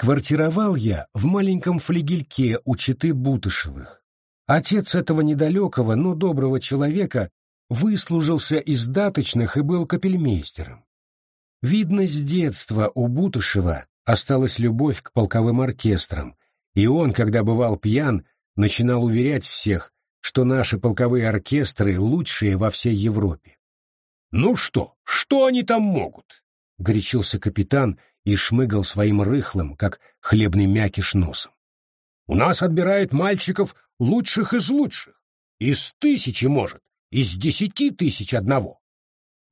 Квартировал я в маленьком флигельке у Читы Бутышевых. Отец этого недалекого, но доброго человека выслужился из даточных и был капельмейстером. Видно, с детства у Бутышева осталась любовь к полковым оркестрам, и он, когда бывал пьян, начинал уверять всех, что наши полковые оркестры лучшие во всей Европе. «Ну что, что они там могут?» — горячился капитан и шмыгал своим рыхлым, как хлебный мякиш носом. «У нас отбирают мальчиков лучших из лучших. Из тысячи, может, из десяти тысяч одного.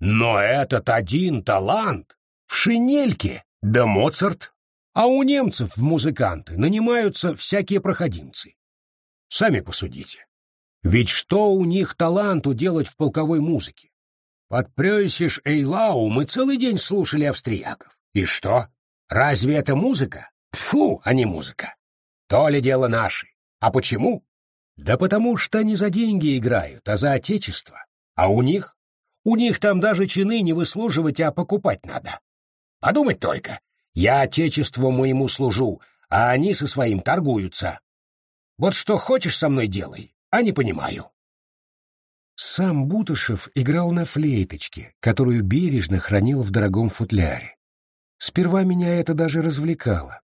Но этот один талант в шинельке, да Моцарт. А у немцев в музыканты нанимаются всякие проходимцы. Сами посудите. Ведь что у них таланту делать в полковой музыке? Подпрёсишь Эйлау мы целый день слушали австрияков. И что? Разве это музыка? Фу, а не музыка. То ли дело наши. А почему? Да потому что не за деньги играют, а за отечество. А у них? У них там даже чины не выслуживать, а покупать надо. Подумать только. Я отечеству моему служу, а они со своим торгуются. Вот что хочешь со мной делай, а не понимаю. Сам Бутышев играл на флейточке, которую бережно хранил в дорогом футляре. Сперва меня это даже развлекало.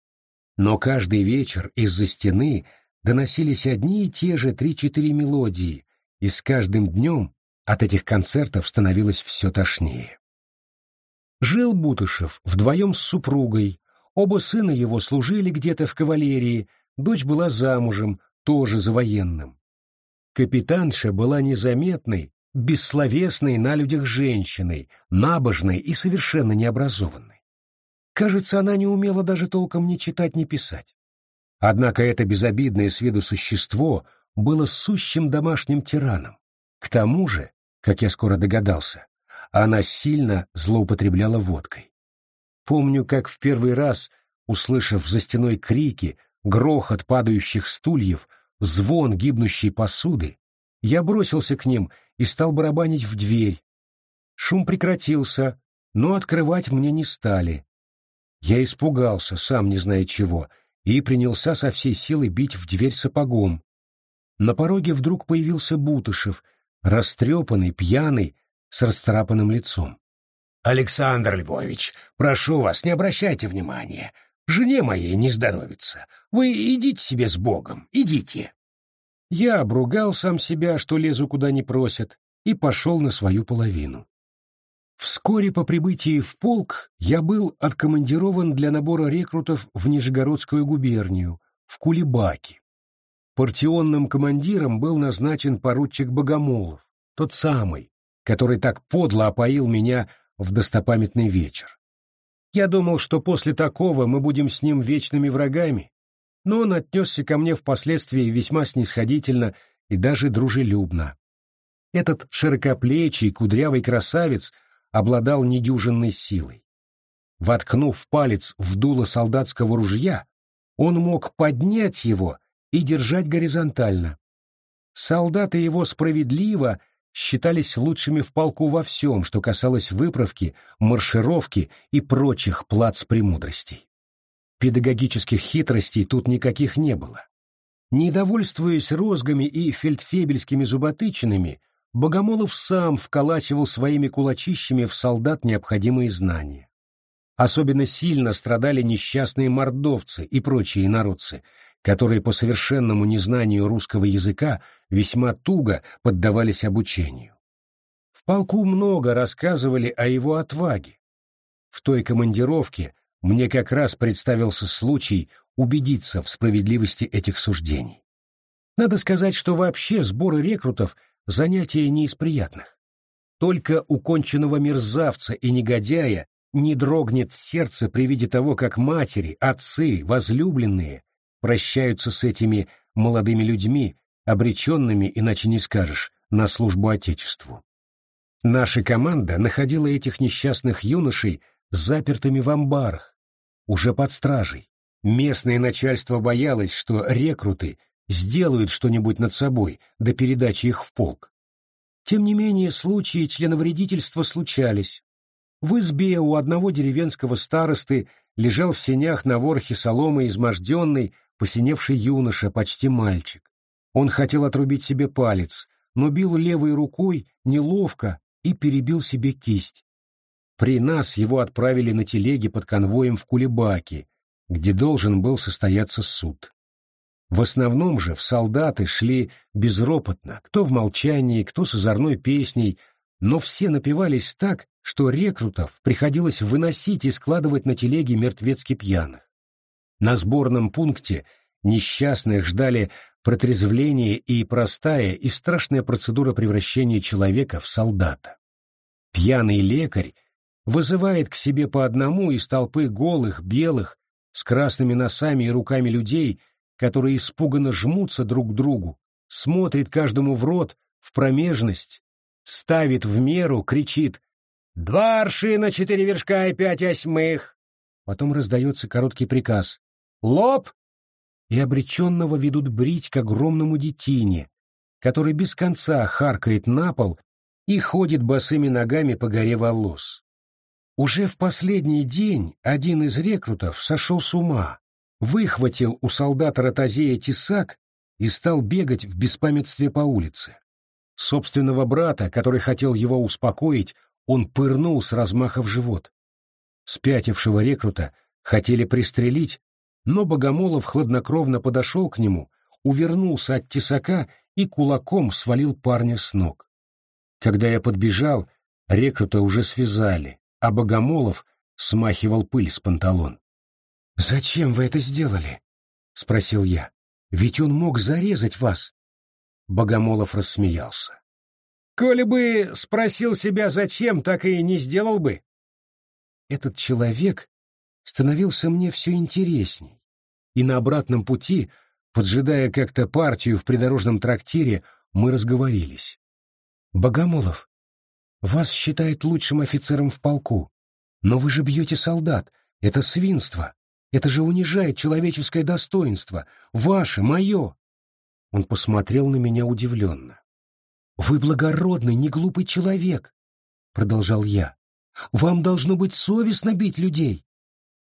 Но каждый вечер из-за стены доносились одни и те же три-четыре мелодии, и с каждым днем от этих концертов становилось все тошнее. Жил Бутышев вдвоем с супругой, оба сына его служили где-то в кавалерии, дочь была замужем, тоже за военным. Капитанша была незаметной, бессловесной на людях женщиной, набожной и совершенно необразованной. Кажется, она не умела даже толком ни читать, ни писать. Однако это безобидное с виду существо было сущим домашним тираном. К тому же, как я скоро догадался, она сильно злоупотребляла водкой. Помню, как в первый раз, услышав за стеной крики, грохот падающих стульев, звон гибнущей посуды, я бросился к ним и стал барабанить в дверь. Шум прекратился, но открывать мне не стали. Я испугался, сам не зная чего, и принялся со всей силы бить в дверь сапогом. На пороге вдруг появился Бутышев, растрепанный, пьяный, с расцарапанным лицом. «Александр Львович, прошу вас, не обращайте внимания. Жене моей не здоровится. Вы идите себе с Богом, идите». Я обругал сам себя, что лезу куда не просят, и пошел на свою половину. Вскоре по прибытии в полк я был откомандирован для набора рекрутов в Нижегородскую губернию, в Кулебаки. Партионным командиром был назначен поручик Богомолов, тот самый, который так подло опоил меня в достопамятный вечер. Я думал, что после такого мы будем с ним вечными врагами, но он отнесся ко мне впоследствии весьма снисходительно и даже дружелюбно. Этот широкоплечий, кудрявый красавец — обладал недюжинной силой. Воткнув палец в дуло солдатского ружья, он мог поднять его и держать горизонтально. Солдаты его справедливо считались лучшими в полку во всем, что касалось выправки, маршировки и прочих плац-премудростей. Педагогических хитростей тут никаких не было. Недовольствуясь розгами и фельдфебельскими зуботычинами, Богомолов сам вколачивал своими кулачищами в солдат необходимые знания. Особенно сильно страдали несчастные мордовцы и прочие народцы, которые по совершенному незнанию русского языка весьма туго поддавались обучению. В полку много рассказывали о его отваге. В той командировке мне как раз представился случай убедиться в справедливости этих суждений. Надо сказать, что вообще сборы рекрутов – занятие не из приятных. Только у конченного мерзавца и негодяя не дрогнет сердце при виде того, как матери, отцы, возлюбленные прощаются с этими молодыми людьми, обреченными, иначе не скажешь, на службу Отечеству. Наша команда находила этих несчастных юношей запертыми в амбарах, уже под стражей. Местное начальство боялось, что рекруты сделают что-нибудь над собой до передачи их в полк. Тем не менее, случаи членовредительства случались. В избе у одного деревенского старосты лежал в сенях на ворохе соломы изможденный, посиневший юноша, почти мальчик. Он хотел отрубить себе палец, но бил левой рукой неловко и перебил себе кисть. При нас его отправили на телеге под конвоем в Кулебаки, где должен был состояться суд. В основном же в солдаты шли безропотно, кто в молчании, кто с озорной песней, но все напивались так, что рекрутов приходилось выносить и складывать на телеге мертвецки пьяных. На сборном пункте несчастных ждали протрезвление и простая и страшная процедура превращения человека в солдата. Пьяный лекарь вызывает к себе по одному из толпы голых, белых, с красными носами и руками людей, которые испуганно жмутся друг к другу, смотрит каждому в рот, в промежность, ставит в меру, кричит «Два аршина, четыре вершка и пять осьмых!» Потом раздается короткий приказ «Лоб!» и обреченного ведут брить к огромному детине, который без конца харкает на пол и ходит босыми ногами по горе волос. Уже в последний день один из рекрутов сошел с ума, выхватил у солдата Ротозея тесак и стал бегать в беспамятстве по улице. Собственного брата, который хотел его успокоить, он пырнул с размаха в живот. Спятившего рекрута хотели пристрелить, но Богомолов хладнокровно подошел к нему, увернулся от тесака и кулаком свалил парня с ног. Когда я подбежал, рекрута уже связали, а Богомолов смахивал пыль с панталон. «Зачем вы это сделали?» — спросил я. «Ведь он мог зарезать вас». Богомолов рассмеялся. «Коли бы спросил себя, зачем, так и не сделал бы». Этот человек становился мне все интересней, и на обратном пути, поджидая как-то партию в придорожном трактире, мы разговорились. «Богомолов, вас считают лучшим офицером в полку, но вы же бьете солдат, это свинство, это же унижает человеческое достоинство, ваше, мое!» Он посмотрел на меня удивленно. «Вы благородный, неглупый человек», — продолжал я. «Вам должно быть совестно бить людей».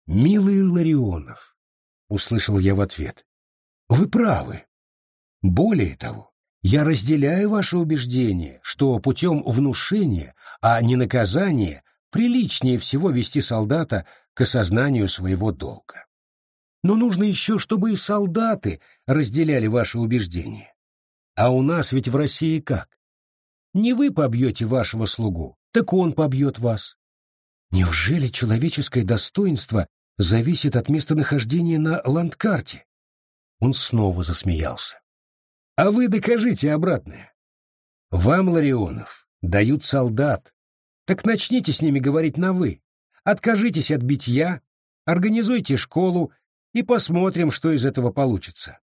«Милый Ларионов», — услышал я в ответ, — «вы правы. Более того, я разделяю ваше убеждение, что путем внушения, а не наказания, приличнее всего вести солдата к осознанию своего долга. Но нужно еще, чтобы и солдаты разделяли ваши убеждения. А у нас ведь в России как? Не вы побьете вашего слугу, так он побьет вас. Неужели человеческое достоинство зависит от местонахождения на ландкарте? Он снова засмеялся. А вы докажите обратное. Вам, Ларионов, дают солдат. Так начните с ними говорить на «вы». Откажитесь от битья, организуйте школу и посмотрим, что из этого получится.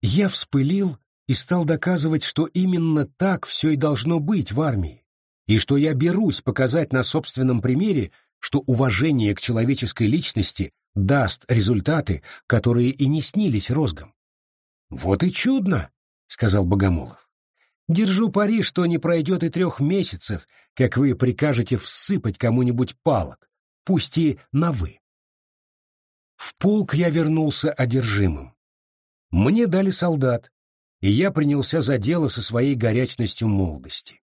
Я вспылил и стал доказывать, что именно так все и должно быть в армии, и что я берусь показать на собственном примере, что уважение к человеческой личности даст результаты, которые и не снились розгам. «Вот и чудно», — сказал Богомолов. «Держу пари, что не пройдет и трех месяцев, как вы прикажете всыпать кому-нибудь палок, пусть и на «вы». В полк я вернулся одержимым. Мне дали солдат, и я принялся за дело со своей горячностью молодости.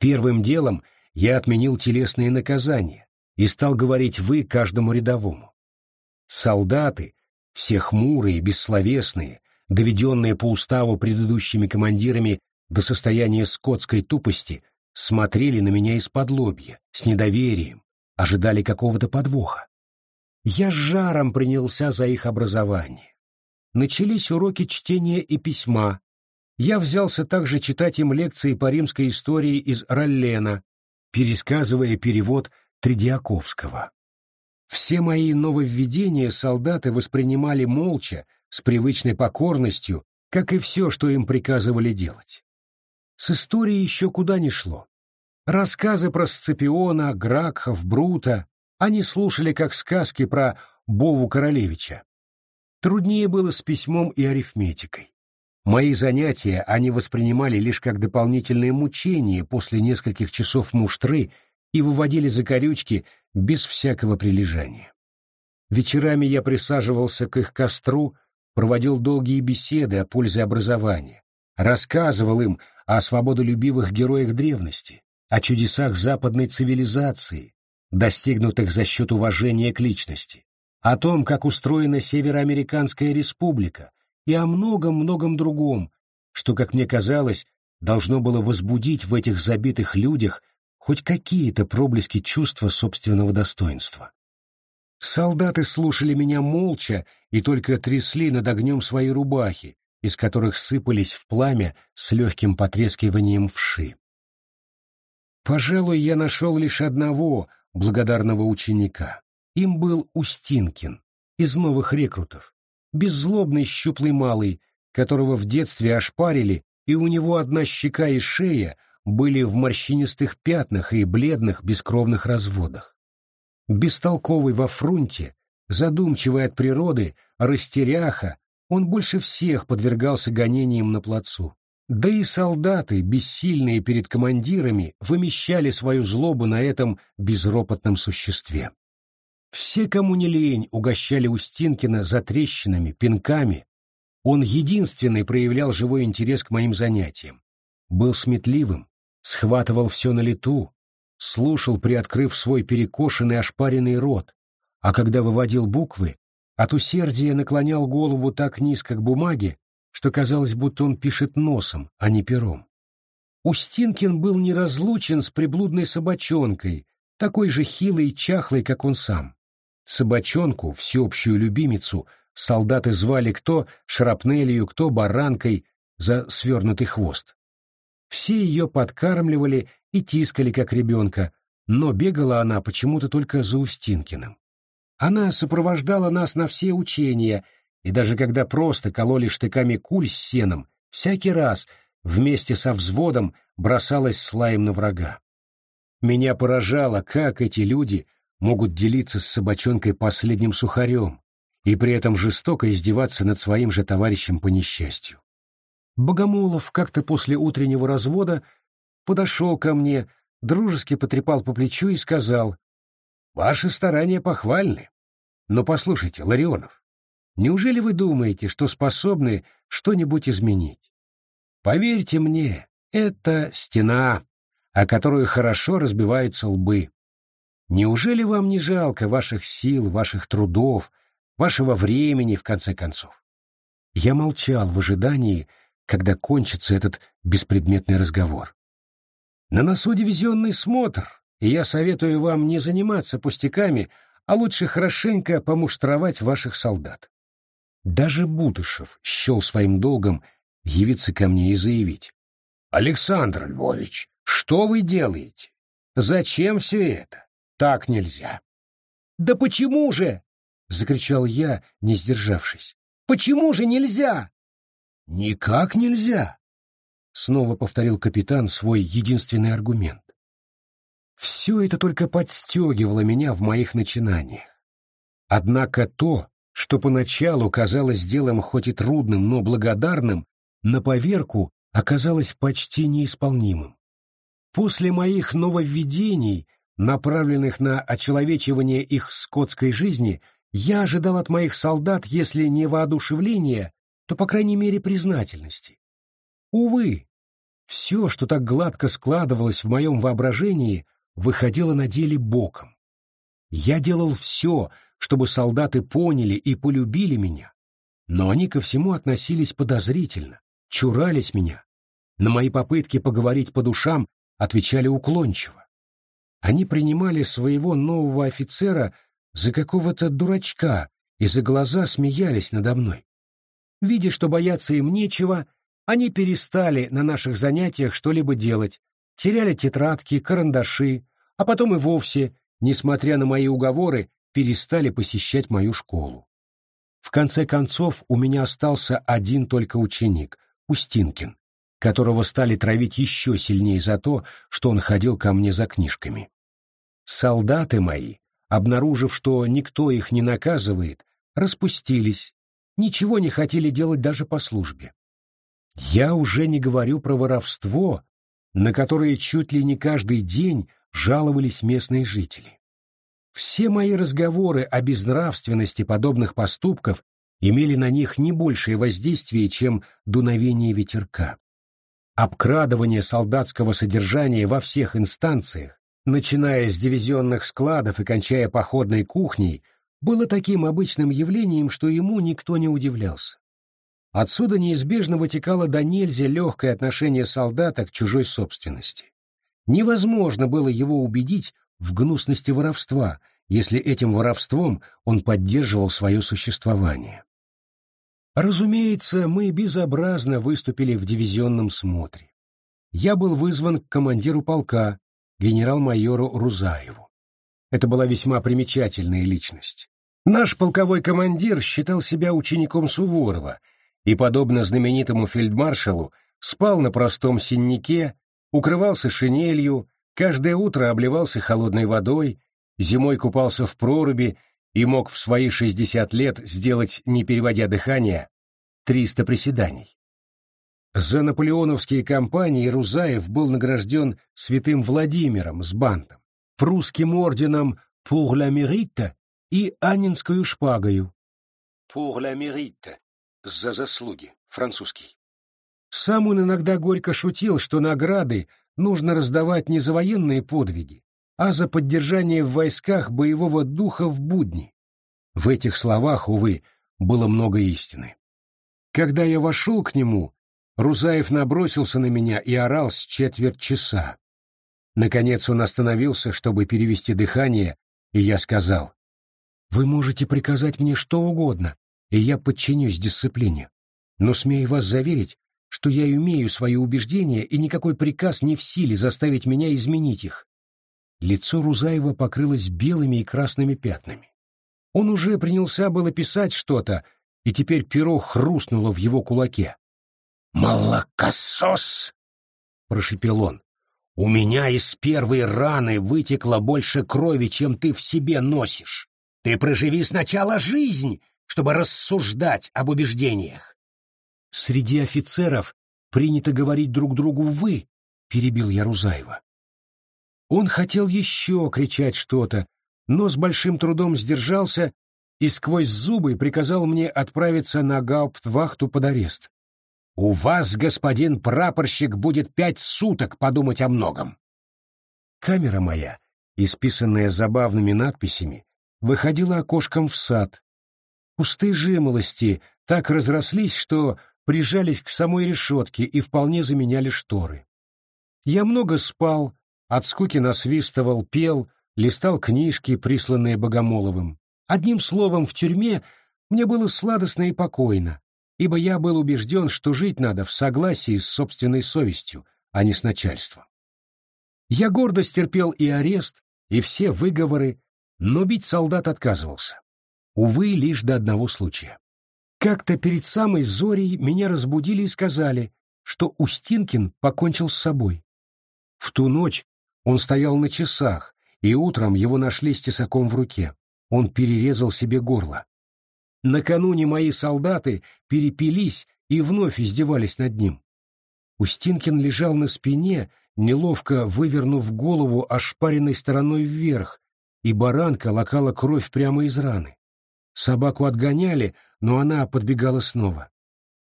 Первым делом я отменил телесные наказания и стал говорить «вы» каждому рядовому. Солдаты, все хмурые, бессловесные, доведенные по уставу предыдущими командирами до состояния скотской тупости, смотрели на меня из-под лобья, с недоверием, ожидали какого-то подвоха. Я с жаром принялся за их образование. Начались уроки чтения и письма. Я взялся также читать им лекции по римской истории из Раллена, пересказывая перевод Тридиаковского. Все мои нововведения солдаты воспринимали молча, с привычной покорностью, как и все, что им приказывали делать. С историей еще куда ни шло. Рассказы про Сципиона, Гракхов, Брута они слушали как сказки про Бову Королевича. Труднее было с письмом и арифметикой. Мои занятия они воспринимали лишь как дополнительное мучение после нескольких часов муштры и выводили за корючки без всякого прилежания. Вечерами я присаживался к их костру, проводил долгие беседы о пользе образования, рассказывал им о свободолюбивых героях древности, о чудесах западной цивилизации, достигнутых за счет уважения к личности, о том, как устроена Североамериканская республика и о многом-многом другом, что, как мне казалось, должно было возбудить в этих забитых людях хоть какие-то проблески чувства собственного достоинства. Солдаты слушали меня молча и только трясли над огнем свои рубахи, из которых сыпались в пламя с легким потрескиванием вши. Пожалуй, я нашел лишь одного благодарного ученика. Им был Устинкин, из новых рекрутов, беззлобный щуплый малый, которого в детстве ошпарили, и у него одна щека и шея были в морщинистых пятнах и бледных бескровных разводах. Бестолковый во фрунте, задумчивый от природы, растеряха, он больше всех подвергался гонениям на плацу. Да и солдаты, бессильные перед командирами, вымещали свою злобу на этом безропотном существе. Все, кому не лень, угощали Устинкина затрещинами, пинками. Он единственный проявлял живой интерес к моим занятиям. Был сметливым, схватывал все на лету, слушал, приоткрыв свой перекошенный ошпаренный рот, а когда выводил буквы, от усердия наклонял голову так низко к бумаге, что казалось, будто он пишет носом, а не пером. Устинкин был неразлучен с приблудной собачонкой, такой же хилой и чахлой, как он сам. Собачонку, всеобщую любимицу, солдаты звали кто шрапнелью, кто баранкой за свернутый хвост. Все ее подкармливали и тискали, как ребенка, но бегала она почему-то только за Устинкиным. Она сопровождала нас на все учения, и даже когда просто кололи штыками куль с сеном, всякий раз вместе со взводом бросалась слаем на врага. Меня поражало, как эти люди — могут делиться с собачонкой последним сухарем и при этом жестоко издеваться над своим же товарищем по несчастью. Богомолов как-то после утреннего развода подошел ко мне, дружески потрепал по плечу и сказал, «Ваши старания похвальны. Но послушайте, Ларионов, неужели вы думаете, что способны что-нибудь изменить? Поверьте мне, это стена, о которую хорошо разбиваются лбы. Неужели вам не жалко ваших сил, ваших трудов, вашего времени, в конце концов? Я молчал в ожидании, когда кончится этот беспредметный разговор. На носу дивизионный смотр, и я советую вам не заниматься пустяками, а лучше хорошенько помуштровать ваших солдат. Даже Бутышев счел своим долгом явиться ко мне и заявить. «Александр Львович, что вы делаете? Зачем все это? Так нельзя. Да почему же? закричал я, не сдержавшись. Почему же нельзя? Никак нельзя, снова повторил капитан свой единственный аргумент. Все это только подстегивало меня в моих начинаниях. Однако то, что поначалу казалось делом хоть и трудным, но благодарным, на поверку оказалось почти неисполнимым. После моих нововведений направленных на очеловечивание их скотской жизни, я ожидал от моих солдат, если не воодушевления, то, по крайней мере, признательности. Увы, все, что так гладко складывалось в моем воображении, выходило на деле боком. Я делал все, чтобы солдаты поняли и полюбили меня, но они ко всему относились подозрительно, чурались меня. На мои попытки поговорить по душам отвечали уклончиво. Они принимали своего нового офицера за какого-то дурачка и за глаза смеялись надо мной. Видя, что бояться им нечего, они перестали на наших занятиях что-либо делать, теряли тетрадки, карандаши, а потом и вовсе, несмотря на мои уговоры, перестали посещать мою школу. В конце концов, у меня остался один только ученик, Устинкин, которого стали травить еще сильнее за то, что он ходил ко мне за книжками. Солдаты мои, обнаружив, что никто их не наказывает, распустились, ничего не хотели делать даже по службе. Я уже не говорю про воровство, на которое чуть ли не каждый день жаловались местные жители. Все мои разговоры о безнравственности подобных поступков имели на них не большее воздействие, чем дуновение ветерка. Обкрадывание солдатского содержания во всех инстанциях, начиная с дивизионных складов и кончая походной кухней, было таким обычным явлением, что ему никто не удивлялся. Отсюда неизбежно вытекало до нельзя легкое отношение солдата к чужой собственности. Невозможно было его убедить в гнусности воровства, если этим воровством он поддерживал свое существование. Разумеется, мы безобразно выступили в дивизионном смотре. Я был вызван к командиру полка, генерал-майору Рузаеву. Это была весьма примечательная личность. Наш полковой командир считал себя учеником Суворова и, подобно знаменитому фельдмаршалу, спал на простом синнике, укрывался шинелью, каждое утро обливался холодной водой, зимой купался в проруби и мог в свои 60 лет сделать, не переводя дыхание, 300 приседаний. За наполеоновские кампании Рузаев был награжден святым Владимиром с бантом, прусским орденом «Pour la mérite» и Анинскую шпагою «Pour la mérite» за заслуги, французский. Сам он иногда горько шутил, что награды нужно раздавать не за военные подвиги, а за поддержание в войсках боевого духа в будни. В этих словах, увы, было много истины. Когда я вошел к нему, Рузаев набросился на меня и орал с четверть часа. Наконец он остановился, чтобы перевести дыхание, и я сказал, «Вы можете приказать мне что угодно, и я подчинюсь дисциплине. Но смею вас заверить, что я имею свои убеждения, и никакой приказ не в силе заставить меня изменить их. Лицо Рузаева покрылось белыми и красными пятнами. Он уже принялся было писать что-то, и теперь перо хрустнуло в его кулаке. «Молокосос!» — прошепел он. «У меня из первой раны вытекло больше крови, чем ты в себе носишь. Ты проживи сначала жизнь, чтобы рассуждать об убеждениях». «Среди офицеров принято говорить друг другу «вы», — перебил я Рузаева. Он хотел еще кричать что-то, но с большим трудом сдержался и сквозь зубы приказал мне отправиться на гауптвахту под арест. «У вас, господин прапорщик, будет пять суток подумать о многом». Камера моя, исписанная забавными надписями, выходила окошком в сад. Кусты жимолости так разрослись, что прижались к самой решетке и вполне заменяли шторы. Я много спал, от скуки насвистывал, пел, листал книжки, присланные Богомоловым. Одним словом, в тюрьме мне было сладостно и покойно, ибо я был убежден, что жить надо в согласии с собственной совестью, а не с начальством. Я гордо стерпел и арест, и все выговоры, но бить солдат отказывался. Увы, лишь до одного случая. Как-то перед самой зорей меня разбудили и сказали, что Устинкин покончил с собой. В ту ночь он стоял на часах, и утром его нашли с тесаком в руке. Он перерезал себе горло. Накануне мои солдаты перепились и вновь издевались над ним. Устинкин лежал на спине, неловко вывернув голову ошпаренной стороной вверх, и баранка лакала кровь прямо из раны. Собаку отгоняли, но она подбегала снова.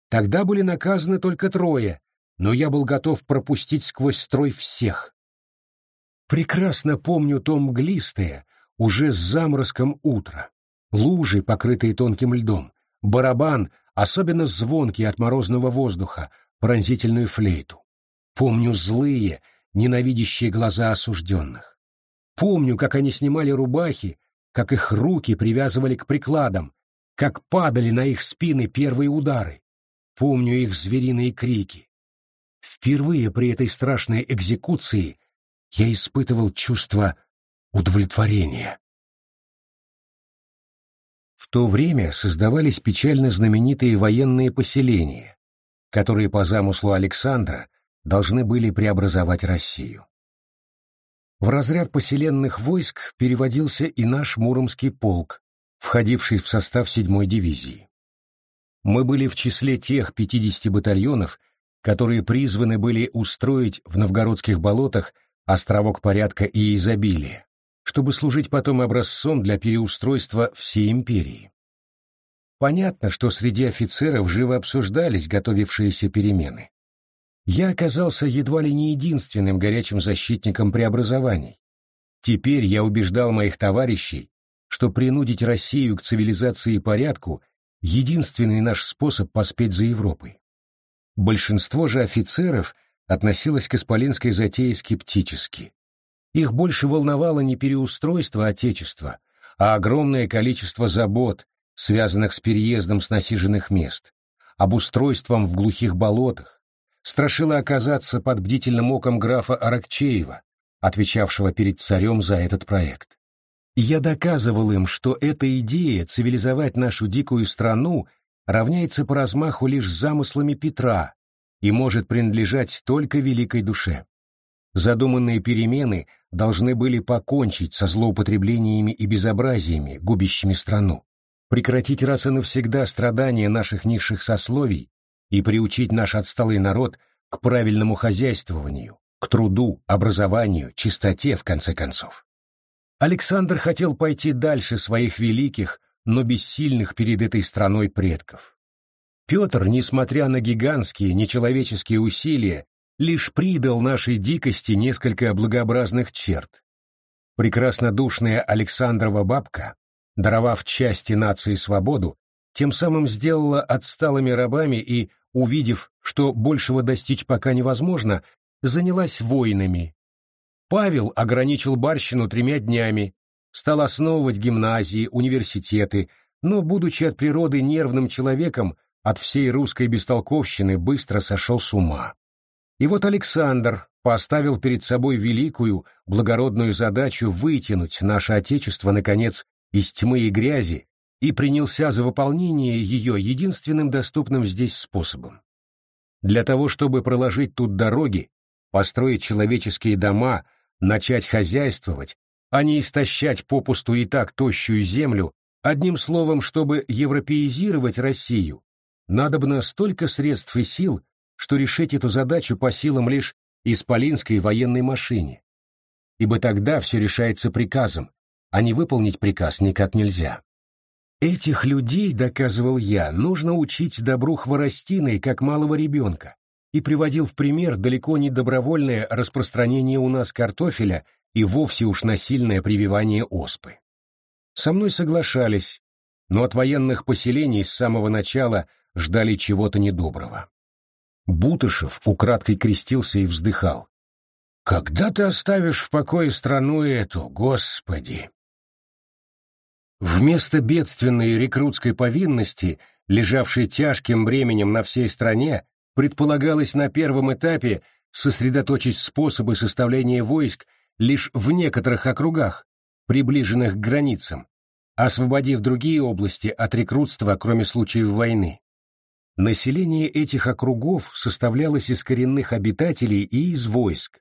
Тогда были наказаны только трое, но я был готов пропустить сквозь строй всех. Прекрасно помню то мглистое, уже с заморозком утро, лужи, покрытые тонким льдом, барабан, особенно звонкий от морозного воздуха, пронзительную флейту. Помню злые, ненавидящие глаза осужденных. Помню, как они снимали рубахи, как их руки привязывали к прикладам, как падали на их спины первые удары. Помню их звериные крики. Впервые при этой страшной экзекуции я испытывал чувство удовлетворения. В то время создавались печально знаменитые военные поселения, которые по замыслу Александра должны были преобразовать Россию. В разряд поселенных войск переводился и наш Муромский полк, входивший в состав 7-й дивизии. Мы были в числе тех 50 батальонов, которые призваны были устроить в новгородских болотах островок порядка и изобилия. чтобы служить потом образцом для переустройства всей империи. Понятно, что среди офицеров живо обсуждались готовившиеся перемены. Я оказался едва ли не единственным горячим защитником преобразований. Теперь я убеждал моих товарищей, что принудить Россию к цивилизации и порядку — единственный наш способ поспеть за Европой. Большинство же офицеров относилось к исполинской затее скептически. Их больше волновало не переустройство Отечества, а огромное количество забот, связанных с переездом с насиженных мест, обустройством в глухих болотах, страшило оказаться под бдительным оком графа Аракчеева, отвечавшего перед царем за этот проект. Я доказывал им, что эта идея цивилизовать нашу дикую страну равняется по размаху лишь замыслами Петра и может принадлежать только великой душе. Задуманные перемены должны были покончить со злоупотреблениями и безобразиями, губящими страну, прекратить раз и навсегда страдания наших низших сословий и приучить наш отсталый народ к правильному хозяйствованию, к труду, образованию, чистоте, в конце концов. Александр хотел пойти дальше своих великих, но бессильных перед этой страной предков. Петр, несмотря на гигантские нечеловеческие усилия, лишь придал нашей дикости несколько благообразных черт. Прекраснодушная Александрова бабка, даровав части нации свободу, тем самым сделала отсталыми рабами и, увидев, что большего достичь пока невозможно, занялась войнами. Павел ограничил барщину тремя днями, стал основывать гимназии, университеты, но, будучи от природы нервным человеком, от всей русской бестолковщины быстро сошел с ума. И вот Александр поставил перед собой великую, благородную задачу вытянуть наше Отечество, наконец, из тьмы и грязи и принялся за выполнение ее единственным доступным здесь способом. Для того, чтобы проложить тут дороги, построить человеческие дома, начать хозяйствовать, а не истощать попусту и так тощую землю, одним словом, чтобы европеизировать Россию, надобно столько средств и сил, что решить эту задачу по силам лишь исполинской военной машине. Ибо тогда все решается приказом, а не выполнить приказ никак нельзя. Этих людей, доказывал я, нужно учить добру хворостиной, как малого ребенка, и приводил в пример далеко не добровольное распространение у нас картофеля и вовсе уж насильное прививание оспы. Со мной соглашались, но от военных поселений с самого начала ждали чего-то недоброго. Бутышев украдкой крестился и вздыхал. «Когда ты оставишь в покое страну эту, Господи?» Вместо бедственной рекрутской повинности, лежавшей тяжким бременем на всей стране, предполагалось на первом этапе сосредоточить способы составления войск лишь в некоторых округах, приближенных к границам, освободив другие области от рекрутства, кроме случаев войны. Население этих округов составлялось из коренных обитателей и из войск.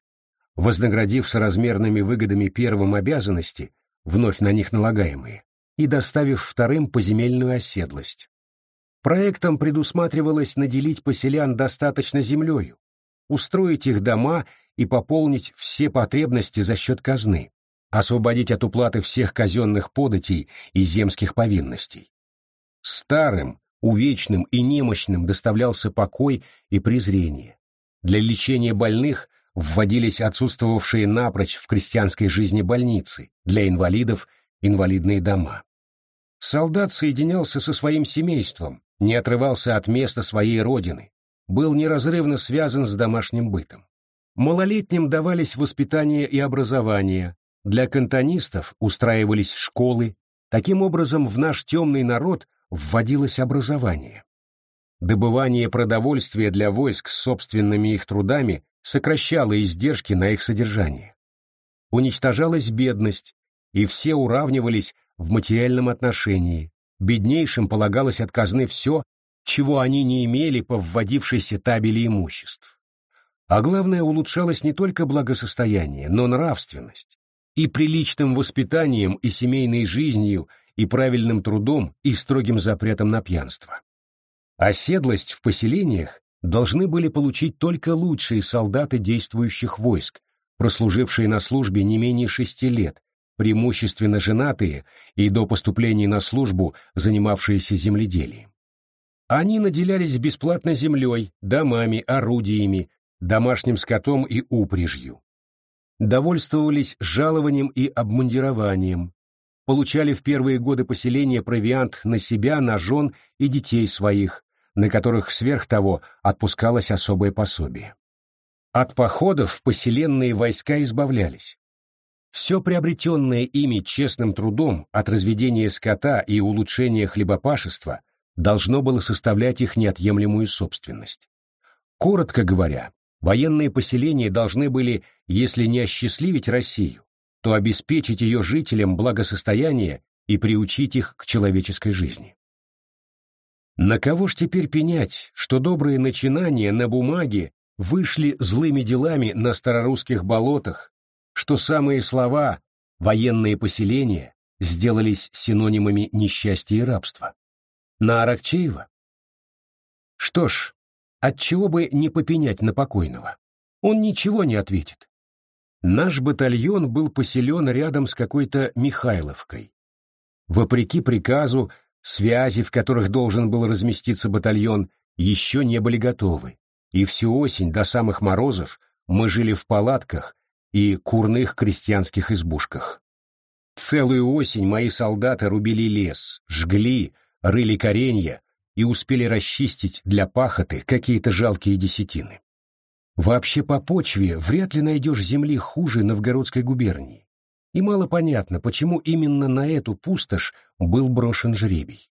Вознаградив соразмерными выгодами первым обязанности, вновь на них налагаемые, и доставив вторым поземельную оседлость. Проектом предусматривалось наделить поселян достаточно землею, устроить их дома и пополнить все потребности за счет казны, освободить от уплаты всех казенных податей и земских повинностей. Старым, увечным и немощным доставлялся покой и презрение. Для лечения больных вводились отсутствовавшие напрочь в крестьянской жизни больницы, для инвалидов – инвалидные дома. Солдат соединялся со своим семейством, не отрывался от места своей родины, был неразрывно связан с домашним бытом. Малолетним давались воспитание и образование, для кантонистов устраивались школы, таким образом в наш темный народ вводилось образование. Добывание продовольствия для войск с собственными их трудами сокращало издержки на их содержание. Уничтожалась бедность, и все уравнивались в материальном отношении. Беднейшим полагалось от казны все, чего они не имели по вводившейся табели имуществ. А главное, улучшалось не только благосостояние, но нравственность. И приличным воспитанием, и семейной жизнью – и правильным трудом, и строгим запретом на пьянство. Оседлость в поселениях должны были получить только лучшие солдаты действующих войск, прослужившие на службе не менее шести лет, преимущественно женатые и до поступления на службу занимавшиеся земледелием. Они наделялись бесплатно землей, домами, орудиями, домашним скотом и упряжью. Довольствовались жалованием и обмундированием, получали в первые годы поселения провиант на себя, на жен и детей своих, на которых сверх того отпускалось особое пособие. От походов поселенные войска избавлялись. Все приобретенное ими честным трудом от разведения скота и улучшения хлебопашества должно было составлять их неотъемлемую собственность. Коротко говоря, военные поселения должны были, если не осчастливить Россию, то обеспечить ее жителям благосостояние и приучить их к человеческой жизни. На кого ж теперь пенять, что добрые начинания на бумаге вышли злыми делами на старорусских болотах, что самые слова «военные поселения» сделались синонимами несчастья и рабства? На Аракчеева? Что ж, отчего бы не попенять на покойного? Он ничего не ответит. Наш батальон был поселен рядом с какой-то Михайловкой. Вопреки приказу, связи, в которых должен был разместиться батальон, еще не были готовы, и всю осень до самых морозов мы жили в палатках и курных крестьянских избушках. Целую осень мои солдаты рубили лес, жгли, рыли коренья и успели расчистить для пахоты какие-то жалкие десятины. Вообще по почве вряд ли найдешь земли хуже Новгородской губернии. И мало понятно, почему именно на эту пустошь был брошен жребий.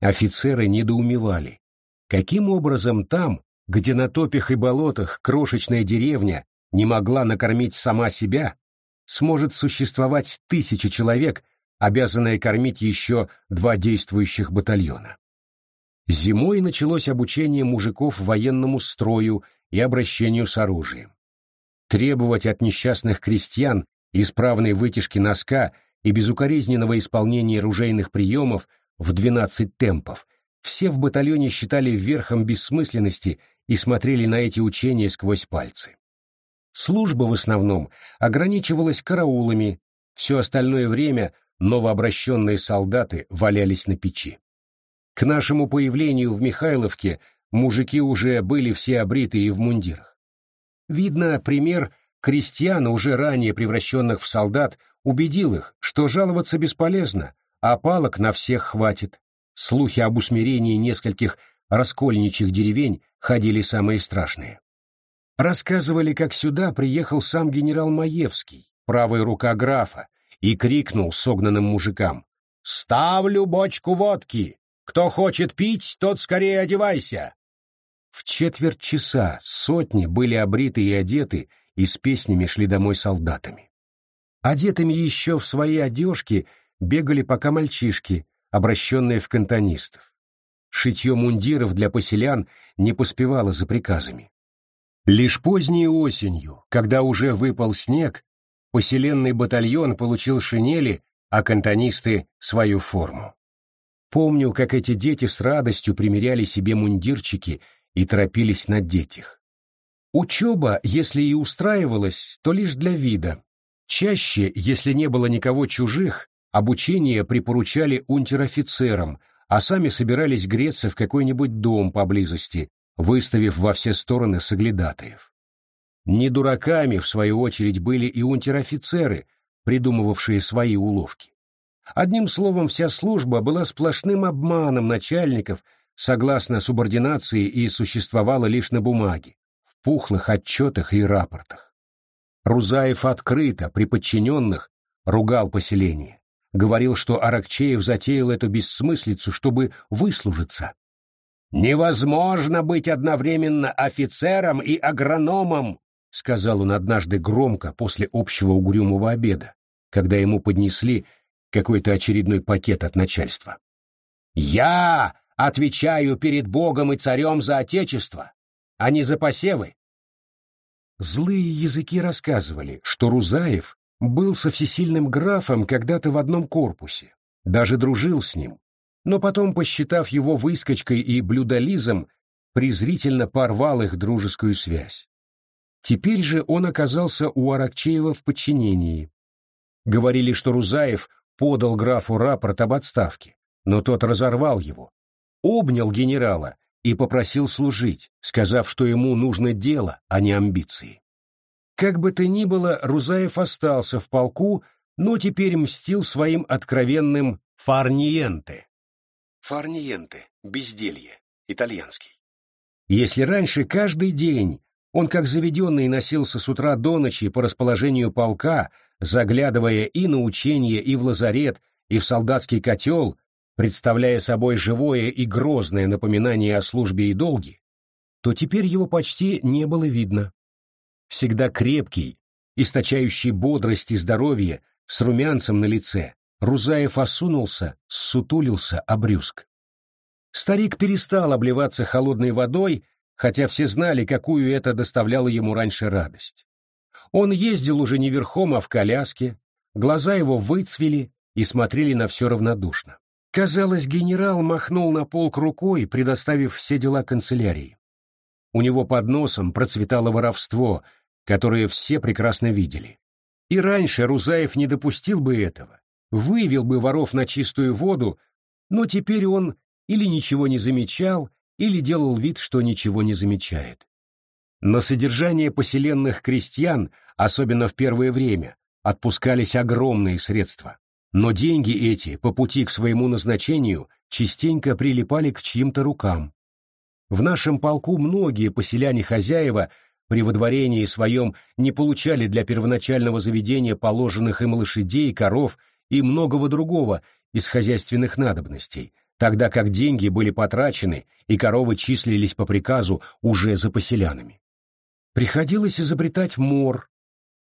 Офицеры недоумевали, каким образом там, где на топях и болотах крошечная деревня не могла накормить сама себя, сможет существовать тысяча человек, обязанные кормить еще два действующих батальона. Зимой началось обучение мужиков военному строю и обращению с оружием. Требовать от несчастных крестьян исправной вытяжки носка и безукоризненного исполнения ружейных приемов в 12 темпов все в батальоне считали верхом бессмысленности и смотрели на эти учения сквозь пальцы. Служба в основном ограничивалась караулами, все остальное время новообращенные солдаты валялись на печи. К нашему появлению в Михайловке мужики уже были все обритые в мундирах. Видно, пример крестьян, уже ранее превращенных в солдат, убедил их, что жаловаться бесполезно, а палок на всех хватит. Слухи об усмирении нескольких раскольничьих деревень ходили самые страшные. Рассказывали, как сюда приехал сам генерал Маевский, правая рука графа, и крикнул согнанным мужикам «Ставлю бочку водки! Кто хочет пить, тот скорее одевайся!» В четверть часа сотни были обриты и одеты, и с песнями шли домой солдатами. Одетыми еще в свои одежки бегали пока мальчишки, обращенные в кантонистов. Шитье мундиров для поселян не поспевало за приказами. Лишь поздней осенью, когда уже выпал снег, поселенный батальон получил шинели, а кантонисты — свою форму. Помню, как эти дети с радостью примеряли себе мундирчики и торопились надеть их. Учеба, если и устраивалась, то лишь для вида. Чаще, если не было никого чужих, обучение припоручали унтер-офицерам, а сами собирались греться в какой-нибудь дом поблизости, выставив во все стороны соглядатаев. Не дураками, в свою очередь, были и унтер-офицеры, придумывавшие свои уловки. Одним словом, вся служба была сплошным обманом начальников, согласно субординации и существовала лишь на бумаге, в пухлых отчетах и рапортах. Рузаев открыто, при подчиненных, ругал поселение. Говорил, что Аракчеев затеял эту бессмыслицу, чтобы выслужиться. «Невозможно быть одновременно офицером и агрономом», сказал он однажды громко после общего угрюмого обеда, когда ему поднесли какой-то очередной пакет от начальства. «Я Отвечаю перед Богом и царем за Отечество, а не за посевы. Злые языки рассказывали, что Рузаев был со всесильным графом когда-то в одном корпусе, даже дружил с ним, но потом, посчитав его выскочкой и блюдолизом, презрительно порвал их дружескую связь. Теперь же он оказался у Аракчеева в подчинении. Говорили, что Рузаев подал графу рапорт об отставке, но тот разорвал его, обнял генерала и попросил служить, сказав, что ему нужно дело, а не амбиции. Как бы то ни было, Рузаев остался в полку, но теперь мстил своим откровенным «фарниенте». «Фарниенте» — безделье, итальянский. Если раньше каждый день он как заведенный носился с утра до ночи по расположению полка, заглядывая и на учение, и в лазарет, и в солдатский котел, представляя собой живое и грозное напоминание о службе и долге, то теперь его почти не было видно. Всегда крепкий, источающий бодрость и здоровье, с румянцем на лице, Рузаев осунулся, ссутулился, обрюзг. Старик перестал обливаться холодной водой, хотя все знали, какую это доставляло ему раньше радость. Он ездил уже не верхом, а в коляске, глаза его выцвели и смотрели на все равнодушно. Казалось, генерал махнул на полк рукой, предоставив все дела канцелярии. У него под носом процветало воровство, которое все прекрасно видели. И раньше Рузаев не допустил бы этого, вывел бы воров на чистую воду, но теперь он или ничего не замечал, или делал вид, что ничего не замечает. На содержание поселенных крестьян, особенно в первое время, отпускались огромные средства. Но деньги эти по пути к своему назначению частенько прилипали к чьим-то рукам. В нашем полку многие поселяне-хозяева при водворении своем не получали для первоначального заведения положенных им лошадей, коров и многого другого из хозяйственных надобностей, тогда как деньги были потрачены и коровы числились по приказу уже за поселянами. Приходилось изобретать мор,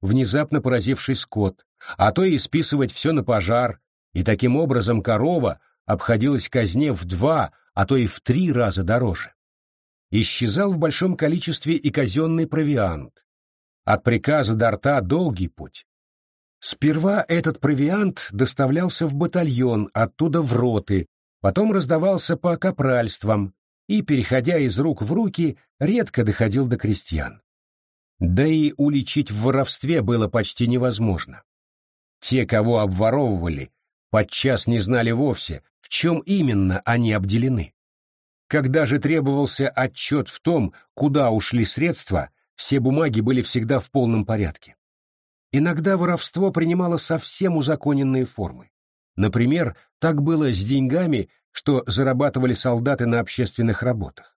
внезапно поразивший скот, а то и списывать все на пожар, и таким образом корова обходилась казне в два, а то и в три раза дороже. Исчезал в большом количестве и казенный провиант. От приказа до рта долгий путь. Сперва этот провиант доставлялся в батальон, оттуда в роты, потом раздавался по капральствам и, переходя из рук в руки, редко доходил до крестьян. Да и уличить в воровстве было почти невозможно. Те, кого обворовывали, подчас не знали вовсе, в чем именно они обделены. Когда же требовался отчет в том, куда ушли средства, все бумаги были всегда в полном порядке. Иногда воровство принимало совсем узаконенные формы. Например, так было с деньгами, что зарабатывали солдаты на общественных работах.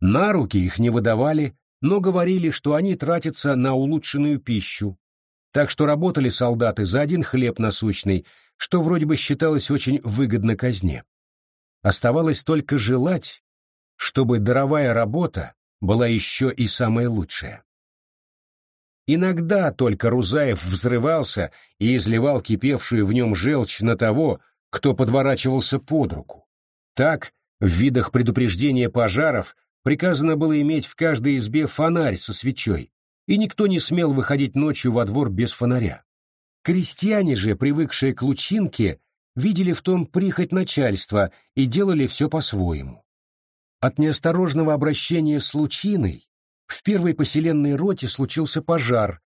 На руки их не выдавали, но говорили, что они тратятся на улучшенную пищу. Так что работали солдаты за один хлеб насущный, что вроде бы считалось очень выгодно казне. Оставалось только желать, чтобы даровая работа была еще и самая лучшая. Иногда только Рузаев взрывался и изливал кипевшую в нем желчь на того, кто подворачивался под руку. Так, в видах предупреждения пожаров, приказано было иметь в каждой избе фонарь со свечой, и никто не смел выходить ночью во двор без фонаря. Крестьяне же, привыкшие к лучинке, видели в том прихоть начальства и делали все по-своему. От неосторожного обращения с лучиной в первой поселенной роте случился пожар,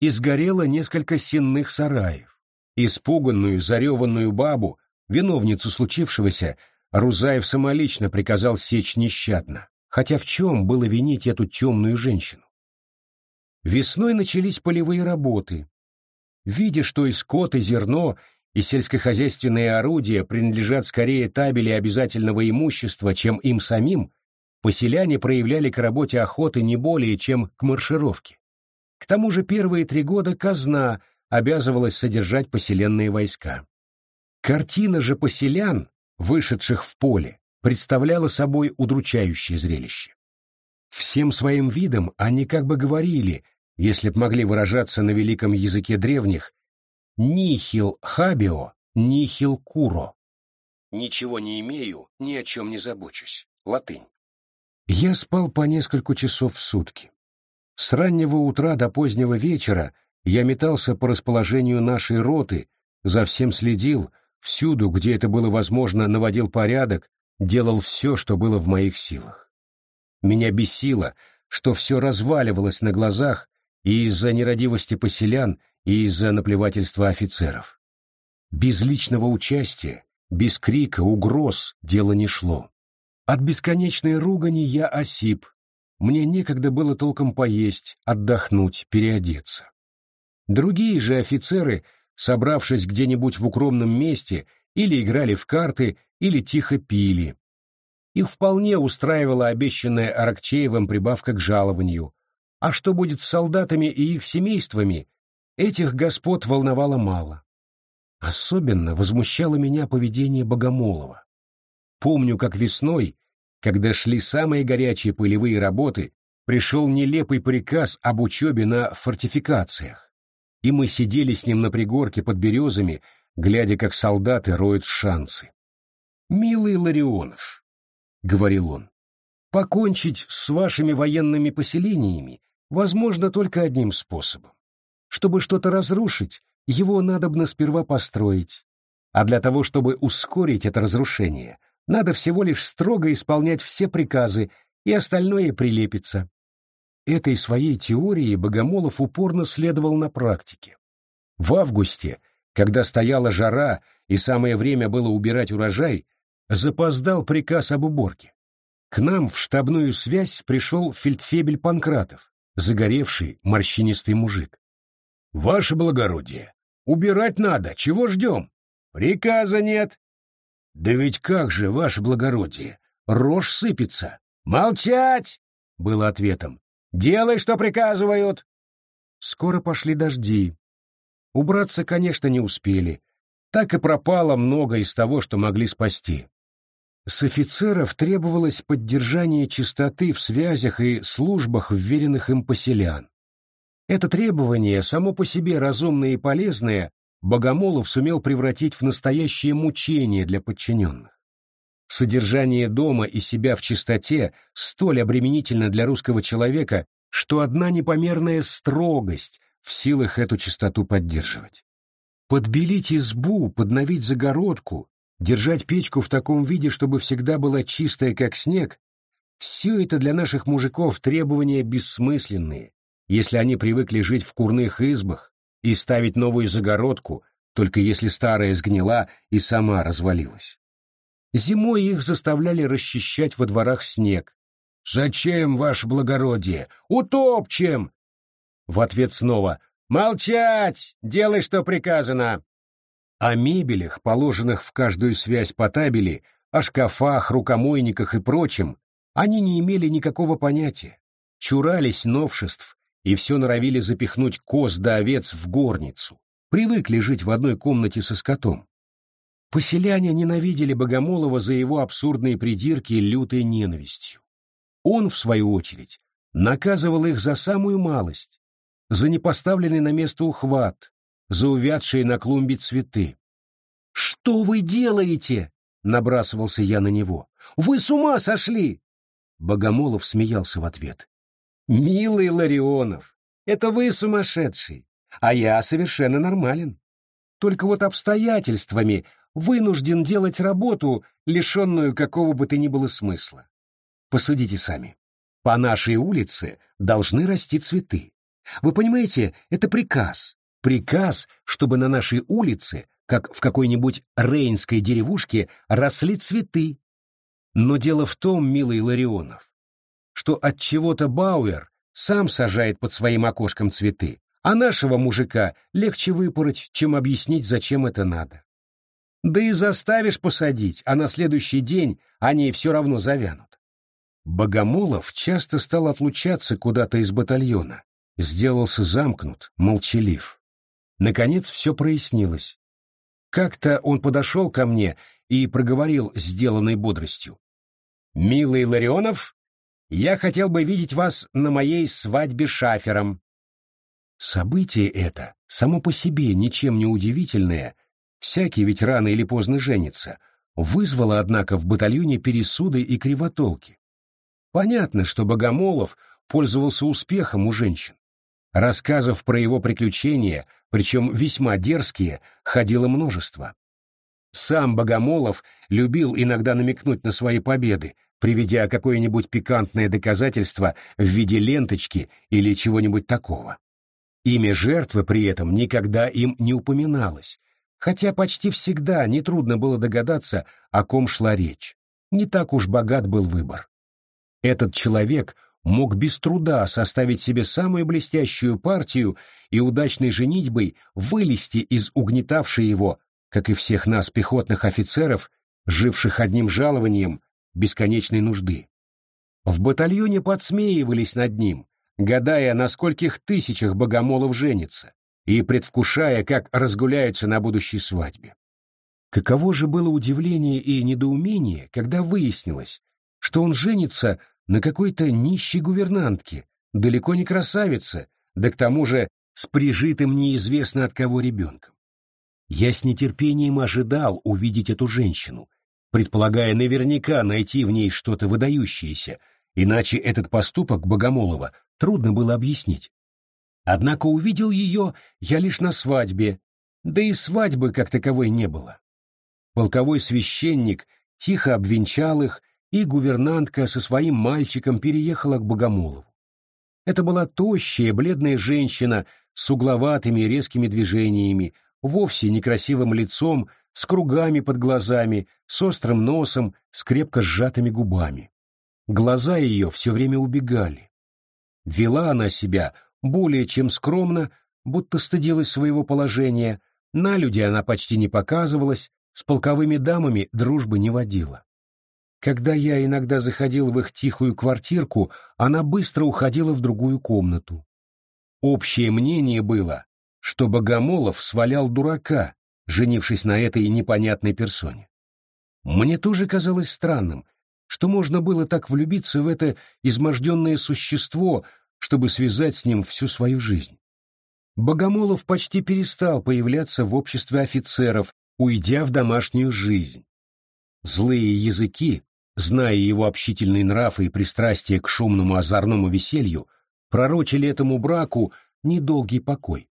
и сгорело несколько сенных сараев. Испуганную, зареванную бабу, виновницу случившегося, Рузаев самолично приказал сечь нещадно. Хотя в чем было винить эту темную женщину? Весной начались полевые работы. Видя, что и скот, и зерно, и сельскохозяйственные орудия принадлежат скорее табели обязательного имущества, чем им самим, поселяне проявляли к работе охоты не более, чем к маршировке. К тому же первые три года казна обязывалась содержать поселенные войска. Картина же поселян, вышедших в поле, представляло собой удручающее зрелище. Всем своим видом они как бы говорили, если б могли выражаться на великом языке древних, «нихил хабио, нихил куро». «Ничего не имею, ни о чем не забочусь». Латынь. Я спал по несколько часов в сутки. С раннего утра до позднего вечера я метался по расположению нашей роты, за всем следил, всюду, где это было возможно, наводил порядок, делал все, что было в моих силах. Меня бесило, что все разваливалось на глазах, и из-за нерадивости поселян и из-за наплевательства офицеров. Без личного участия, без крика, угроз дело не шло. От бесконечной ругани я осип, мне некогда было толком поесть, отдохнуть, переодеться. Другие же офицеры, собравшись где-нибудь в укромном месте, или играли в карты, или тихо пили. Их вполне устраивала обещанная Аракчеевым прибавка к жалованию. А что будет с солдатами и их семействами, этих господ волновало мало. Особенно возмущало меня поведение Богомолова. Помню, как весной, когда шли самые горячие полевые работы, пришел нелепый приказ об учебе на фортификациях, и мы сидели с ним на пригорке под березами, глядя, как солдаты роют шансы. «Милый Ларионов», — говорил он, — «покончить с вашими военными поселениями возможно только одним способом. Чтобы что-то разрушить, его надобно сперва построить, а для того, чтобы ускорить это разрушение — надо всего лишь строго исполнять все приказы, и остальное прилепится. Этой своей теории Богомолов упорно следовал на практике. В августе, когда стояла жара и самое время было убирать урожай, запоздал приказ об уборке. К нам в штабную связь пришел фельдфебель Панкратов, загоревший морщинистый мужик. — Ваше благородие, убирать надо, чего ждем? — Приказа нет, «Да ведь как же, ваше благородие, рожь сыпется!» «Молчать!» — было ответом. «Делай, что приказывают!» Скоро пошли дожди. Убраться, конечно, не успели. Так и пропало много из того, что могли спасти. С офицеров требовалось поддержание чистоты в связях и службах вверенных им поселян. Это требование, само по себе разумное и полезное, Богомолов сумел превратить в настоящее мучение для подчиненных. Содержание дома и себя в чистоте столь обременительно для русского человека, что одна непомерная строгость в силах эту чистоту поддерживать. Подбелить избу, подновить загородку, держать печку в таком виде, чтобы всегда была чистая, как снег, все это для наших мужиков требования бессмысленные, если они привыкли жить в курных избах, и ставить новую загородку, только если старая сгнила и сама развалилась. Зимой их заставляли расчищать во дворах снег. «Зачем, ваше благородие? Утопчем!» В ответ снова «Молчать! Делай, что приказано!» О мебелях, положенных в каждую связь по табели, о шкафах, рукомойниках и прочем, они не имели никакого понятия, чурались новшеств и все норовили запихнуть коз да овец в горницу, привыкли жить в одной комнате со скотом. Поселяне ненавидели Богомолова за его абсурдные придирки лютой ненавистью. Он, в свою очередь, наказывал их за самую малость, за непоставленный на место ухват, за увядшие на клумбе цветы. «Что вы делаете?» — набрасывался я на него. «Вы с ума сошли!» Богомолов смеялся в ответ. «Милый Ларионов, это вы сумасшедший, а я совершенно нормален. Только вот обстоятельствами вынужден делать работу, лишенную какого бы то ни было смысла. Посудите сами. По нашей улице должны расти цветы. Вы понимаете, это приказ. Приказ, чтобы на нашей улице, как в какой-нибудь рейнской деревушке, росли цветы. Но дело в том, милый Ларионов, что от чего-то Бауэр сам сажает под своим окошком цветы, а нашего мужика легче выпороть, чем объяснить, зачем это надо. Да и заставишь посадить, а на следующий день они все равно завянут. Богомолов часто стал отлучаться куда-то из батальона, сделался замкнут, молчалив. Наконец все прояснилось. Как-то он подошел ко мне и проговорил сделанной бодростью. «Милый Ларионов, я хотел бы видеть вас на моей свадьбе шафером». Событие это, само по себе ничем не удивительное, всякий ведь рано или поздно женится, вызвало, однако, в батальоне пересуды и кривотолки. Понятно, что Богомолов пользовался успехом у женщин. Рассказов про его приключения, причем весьма дерзкие, ходило множество. Сам Богомолов любил иногда намекнуть на свои победы, приведя какое-нибудь пикантное доказательство в виде ленточки или чего-нибудь такого. Имя жертвы при этом никогда им не упоминалось, хотя почти всегда нетрудно было догадаться, о ком шла речь. Не так уж богат был выбор. Этот человек мог без труда составить себе самую блестящую партию и удачной женитьбой вылезти из угнетавшей его, как и всех нас, пехотных офицеров, живших одним жалованием бесконечной нужды. В батальоне подсмеивались над ним, гадая, на скольких тысячах богомолов женится, и предвкушая, как разгуляются на будущей свадьбе. Каково же было удивление и недоумение, когда выяснилось, что он женится на какой-то нищей гувернантке, далеко не красавице, да к тому же с прижитым неизвестно от кого ребенком. Я с нетерпением ожидал увидеть эту женщину, предполагая наверняка найти в ней что-то выдающееся, иначе этот поступок Богомолова трудно было объяснить. Однако увидел ее я лишь на свадьбе, да и свадьбы как таковой не было. Полковой священник тихо обвенчал их, и гувернантка со своим мальчиком переехала к Богомолову. Это была тощая, бледная женщина с угловатыми резкими движениями, вовсе некрасивым лицом, с кругами под глазами, с острым носом, с крепко сжатыми губами. Глаза ее все время убегали. Вела она себя более чем скромно, будто стыдилась своего положения, на люди она почти не показывалась, с полковыми дамами дружбы не водила. Когда я иногда заходил в их тихую квартирку, она быстро уходила в другую комнату. Общее мнение было, что Богомолов свалял дурака, женившись на этой непонятной персоне. Мне тоже казалось странным, что можно было так влюбиться в это изможденное существо, чтобы связать с ним всю свою жизнь. Богомолов почти перестал появляться в обществе офицеров, уйдя в домашнюю жизнь. Злые языки, зная его общительный нрав и пристрастие к шумному озорному веселью, пророчили этому браку недолгий покой.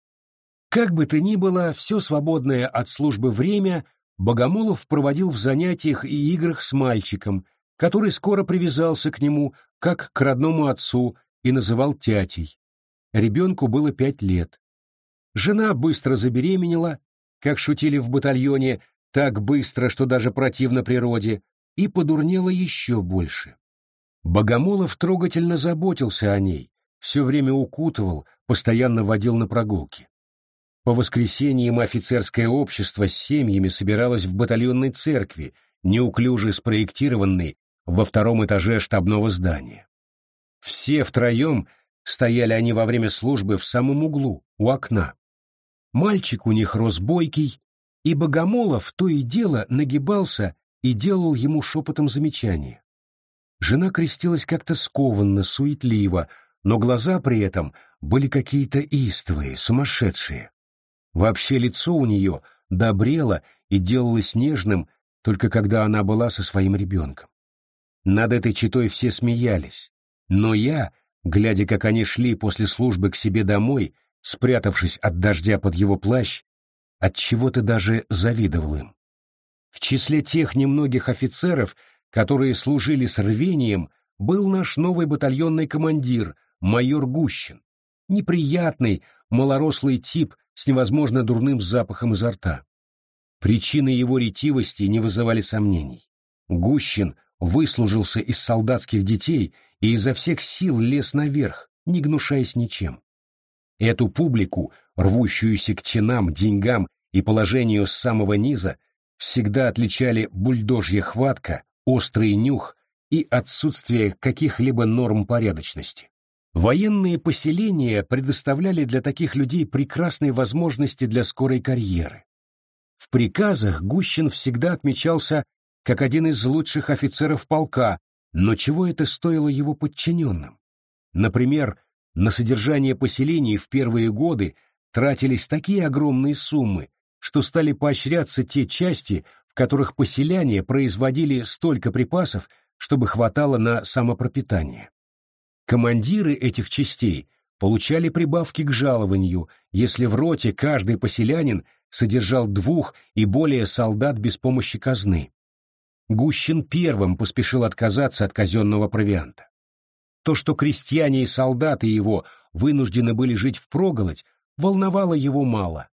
Как бы то ни было, все свободное от службы время Богомолов проводил в занятиях и играх с мальчиком, который скоро привязался к нему, как к родному отцу, и называл тятей. Ребенку было пять лет. Жена быстро забеременела, как шутили в батальоне, так быстро, что даже противно природе, и подурнела еще больше. Богомолов трогательно заботился о ней, все время укутывал, постоянно водил на прогулки. По воскресеньям офицерское общество с семьями собиралось в батальонной церкви, неуклюже спроектированной во втором этаже штабного здания. Все втроем стояли они во время службы в самом углу, у окна. Мальчик у них рос бойкий, и Богомолов то и дело нагибался и делал ему шепотом замечания. Жена крестилась как-то скованно, суетливо, но глаза при этом были какие-то истовые, сумасшедшие. Вообще лицо у нее добрело и делалось нежным, только когда она была со своим ребенком. Над этой читой все смеялись, но я, глядя, как они шли после службы к себе домой, спрятавшись от дождя под его плащ, от чего то даже завидовал им. В числе тех немногих офицеров, которые служили с рвением, был наш новый батальонный командир, майор Гущин. Неприятный, малорослый тип с невозможно дурным запахом изо рта. Причины его ретивости не вызывали сомнений. Гущин выслужился из солдатских детей и изо всех сил лез наверх, не гнушаясь ничем. Эту публику, рвущуюся к чинам, деньгам и положению с самого низа, всегда отличали бульдожья хватка, острый нюх и отсутствие каких-либо норм порядочности. Военные поселения предоставляли для таких людей прекрасные возможности для скорой карьеры. В приказах Гущин всегда отмечался как один из лучших офицеров полка, но чего это стоило его подчиненным? Например, на содержание поселений в первые годы тратились такие огромные суммы, что стали поощряться те части, в которых поселяне производили столько припасов, чтобы хватало на самопропитание. Командиры этих частей получали прибавки к жалованию, если в роте каждый поселянин содержал двух и более солдат без помощи казны. Гущин первым поспешил отказаться от казенного провианта. То, что крестьяне и солдаты его вынуждены были жить впроголодь, волновало его мало.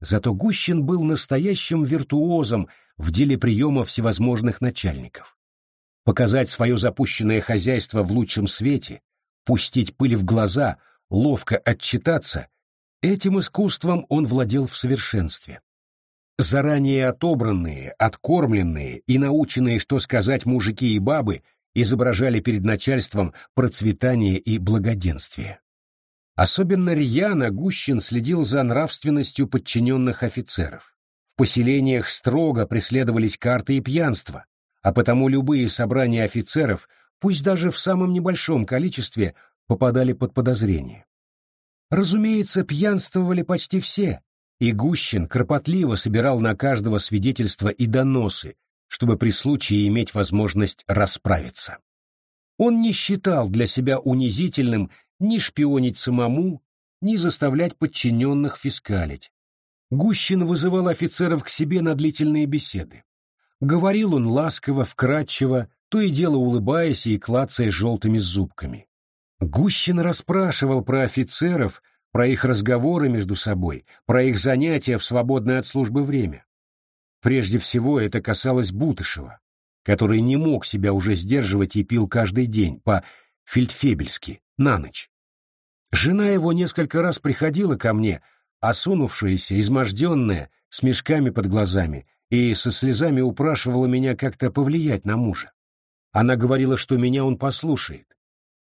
Зато Гущин был настоящим виртуозом в деле приема всевозможных начальников. Показать свое запущенное хозяйство в лучшем свете, пустить пыль в глаза, ловко отчитаться — этим искусством он владел в совершенстве. Заранее отобранные, откормленные и наученные, что сказать мужики и бабы, изображали перед начальством процветание и благоденствие. Особенно рьяно Гущин следил за нравственностью подчиненных офицеров. В поселениях строго преследовались карты и пьянство, а потому любые собрания офицеров, пусть даже в самом небольшом количестве, попадали под подозрение. Разумеется, пьянствовали почти все, и Гущин кропотливо собирал на каждого свидетельства и доносы, чтобы при случае иметь возможность расправиться. Он не считал для себя унизительным ни шпионить самому, ни заставлять подчиненных фискалить. Гущин вызывал офицеров к себе на длительные беседы. Говорил он ласково, вкратчиво, то и дело улыбаясь и клацая желтыми зубками. Гущин расспрашивал про офицеров, про их разговоры между собой, про их занятия в свободное от службы время. Прежде всего это касалось Бутышева, который не мог себя уже сдерживать и пил каждый день по фельдфебельски, на ночь. Жена его несколько раз приходила ко мне, осунувшаяся, изможденная, с мешками под глазами, и со слезами упрашивала меня как-то повлиять на мужа. Она говорила, что меня он послушает,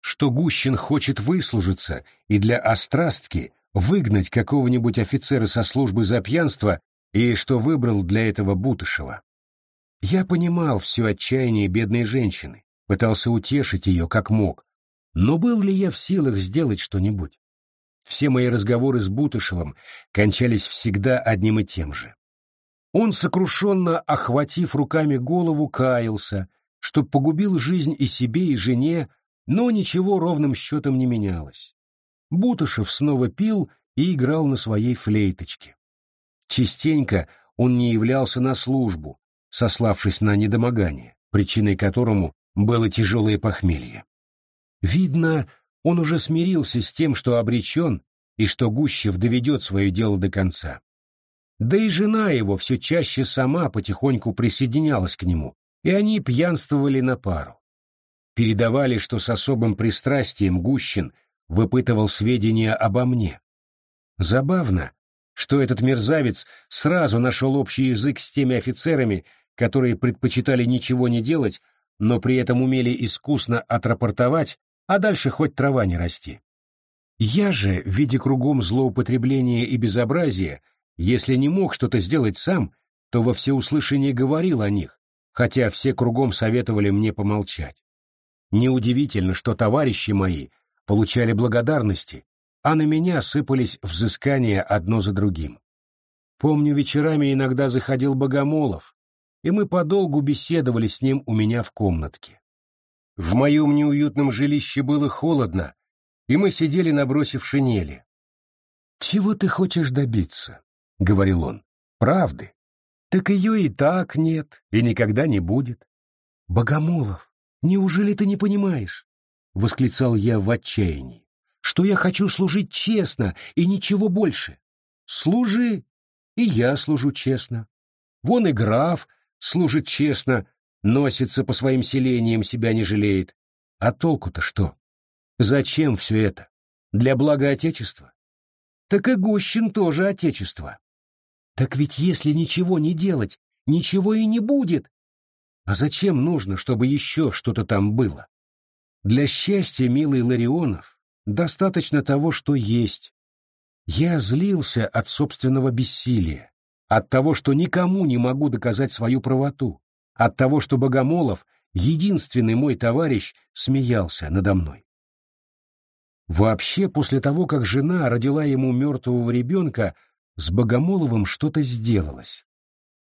что Гущин хочет выслужиться и для острастки выгнать какого-нибудь офицера со службы за пьянство и что выбрал для этого Бутышева. Я понимал все отчаяние бедной женщины, пытался утешить ее как мог, но был ли я в силах сделать что-нибудь? Все мои разговоры с Бутышевым кончались всегда одним и тем же. Он, сокрушенно охватив руками голову, каялся, что погубил жизнь и себе, и жене, но ничего ровным счетом не менялось. Бутышев снова пил и играл на своей флейточке. Частенько он не являлся на службу, сославшись на недомогание, причиной которому было тяжелое похмелье. Видно, он уже смирился с тем, что обречен, и что Гущев доведет свое дело до конца. Да и жена его все чаще сама потихоньку присоединялась к нему, и они пьянствовали на пару. Передавали, что с особым пристрастием Гущин выпытывал сведения обо мне. Забавно, что этот мерзавец сразу нашел общий язык с теми офицерами, которые предпочитали ничего не делать, но при этом умели искусно отрапортовать, а дальше хоть трава не расти. Я же, видя кругом злоупотребления и безобразия, если не мог что-то сделать сам, то во всеуслышание говорил о них, хотя все кругом советовали мне помолчать. Неудивительно, что товарищи мои получали благодарности, а на меня сыпались взыскания одно за другим. Помню, вечерами иногда заходил Богомолов, и мы подолгу беседовали с ним у меня в комнатке. В моем неуютном жилище было холодно, и мы сидели, набросив шинели. «Чего ты хочешь добиться?» — говорил он. «Правды. Так ее и так нет, и никогда не будет». «Богомолов, неужели ты не понимаешь?» — восклицал я в отчаянии. «Что я хочу служить честно и ничего больше. Служи, и я служу честно. Вон и граф служит честно, носится по своим селениям, себя не жалеет. А толку-то что? Зачем все это? Для блага Отечества? Так и Гущин тоже Отечество. Так ведь если ничего не делать, ничего и не будет. А зачем нужно, чтобы еще что-то там было? Для счастья, милый Ларионов, достаточно того, что есть. Я злился от собственного бессилия, от того, что никому не могу доказать свою правоту, от того, что Богомолов, единственный мой товарищ, смеялся надо мной. Вообще, после того, как жена родила ему мертвого ребенка, с Богомоловым что-то сделалось.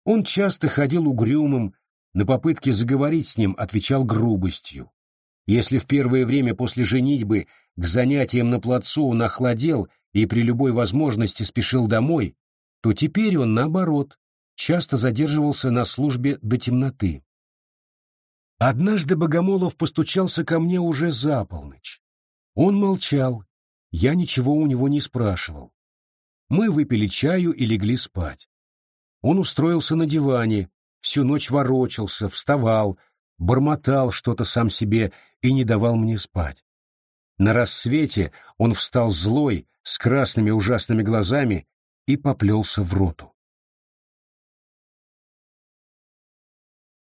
Он часто ходил угрюмым, на попытки заговорить с ним отвечал грубостью. Если в первое время после женитьбы к занятиям на плацу он охладел и при любой возможности спешил домой, то теперь он, наоборот, часто задерживался на службе до темноты. Однажды Богомолов постучался ко мне уже за полночь. Он молчал, я ничего у него не спрашивал. Мы выпили чаю и легли спать. Он устроился на диване, всю ночь ворочался, вставал, бормотал что-то сам себе и не давал мне спать. На рассвете он встал злой, с красными ужасными глазами и поплелся в роту.